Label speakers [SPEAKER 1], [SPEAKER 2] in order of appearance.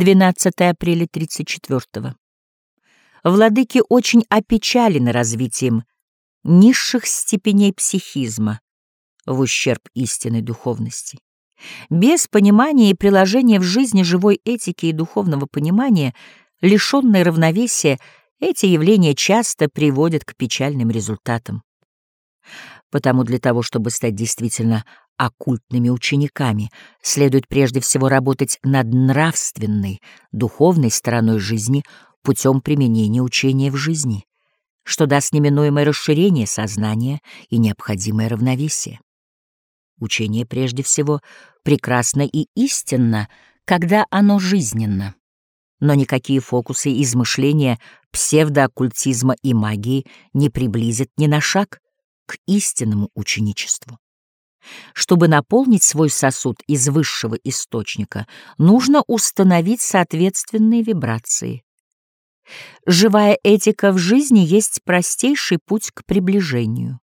[SPEAKER 1] 12 апреля 34 -го. Владыки очень опечалены развитием низших степеней психизма в ущерб истинной духовности. Без понимания и приложения в жизни живой этики и духовного понимания, лишенной равновесия, эти явления часто приводят к печальным результатам. Потому для того, чтобы стать действительно оккультными учениками, следует прежде всего работать над нравственной, духовной стороной жизни путем применения учения в жизни, что даст неминуемое расширение сознания и необходимое равновесие. Учение прежде всего прекрасно и истинно, когда оно жизненно. Но никакие фокусы измышления псевдооккультизма и магии не приблизят ни на шаг к истинному ученичеству. Чтобы наполнить свой сосуд из высшего источника, нужно установить соответственные вибрации. Живая этика в жизни есть простейший путь к приближению.